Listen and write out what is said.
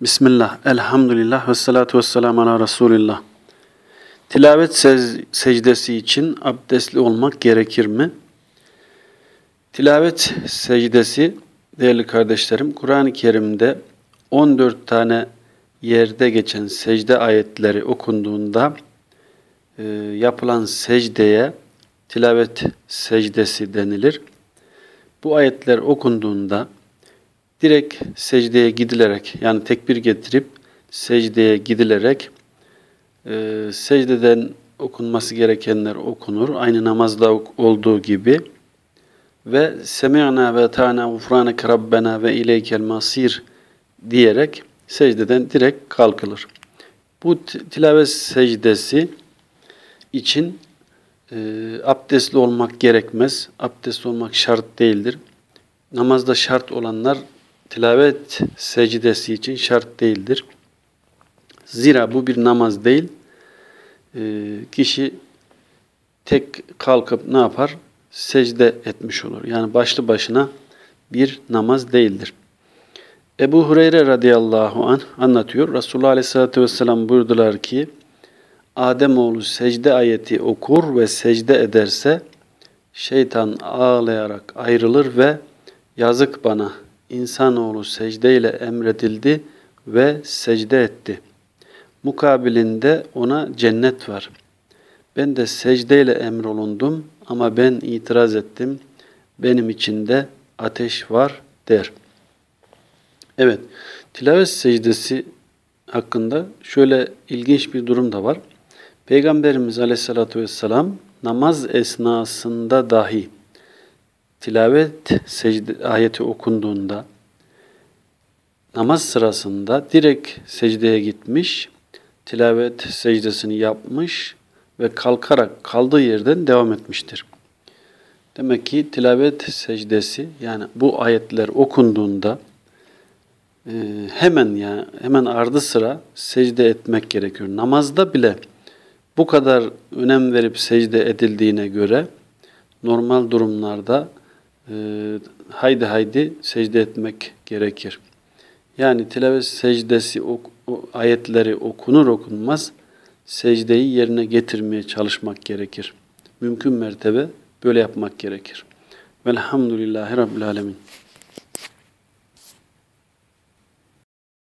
Bismillah, elhamdülillah ve salatu ve selamu ala Resulillah. Tilavet sec- secdesi için abdestli olmak gerekir mi? Tilavet secdesi değerli kardeşlerim Kur'an-ı Kerim'de 14 tane yerde geçen secde ayetleri okunduğunda e, yapılan secdeye tilavet secdesi denilir. Bu ayetler okunduğunda direkt secdeye gidilerek yani tekbir getirip secdeye gidilerek e, secdeden okunması gerekenler okunur. Aynı namazda olduğu gibi ve semi'na ve ta'na gufraneke rabbena ve ileykel masir diyerek secdeden direkt kalkılır. Bu tilavet secdesi için e, abdestli olmak gerekmez. Abdestli olmak şart değildir. Namazda şart olanlar tilavet secdesi için şart değildir. Zira bu bir namaz değil. E, kişi tek kalkıp ne yapar? Secde etmiş olur. Yani başlı başına bir namaz değildir. Ebu Hureyre radıyallahu anh anlatıyor. Resulullah aleyhissalatü vesselam buyurdular ki Ademoğlu secde ayeti okur ve secde ederse şeytan ağlayarak ayrılır ve yazık bana insanoğlu secdeyle emredildi ve secde etti. Mukabilinde ona cennet var. Ben de secdeyle emrolundum ama ben itiraz ettim. Benim içinde ateş var der. Evet, tilavet secdesi hakkında şöyle ilginç bir durum da var. Peygamberimiz aleyhissalatü vesselam namaz esnasında dahi tilavet secde ayeti okunduğunda namaz sırasında direkt secdeye gitmiş, tilavet secdesini yapmış ve kalkarak kaldığı yerden devam etmiştir. Demek ki tilavet secdesi yani bu ayetler okunduğunda e, hemen ya hemen ardı sıra secde etmek gerekiyor. Namazda bile bu kadar önem verip secde edildiğine göre normal durumlarda haydi haydi secde etmek gerekir. Yani tilavet secdesi ok, o ayetleri okunur okunmaz secdeyi yerine getirmeye çalışmak gerekir. Mümkün mertebe böyle yapmak gerekir. Velhamdülillahi Rabbil Alemin.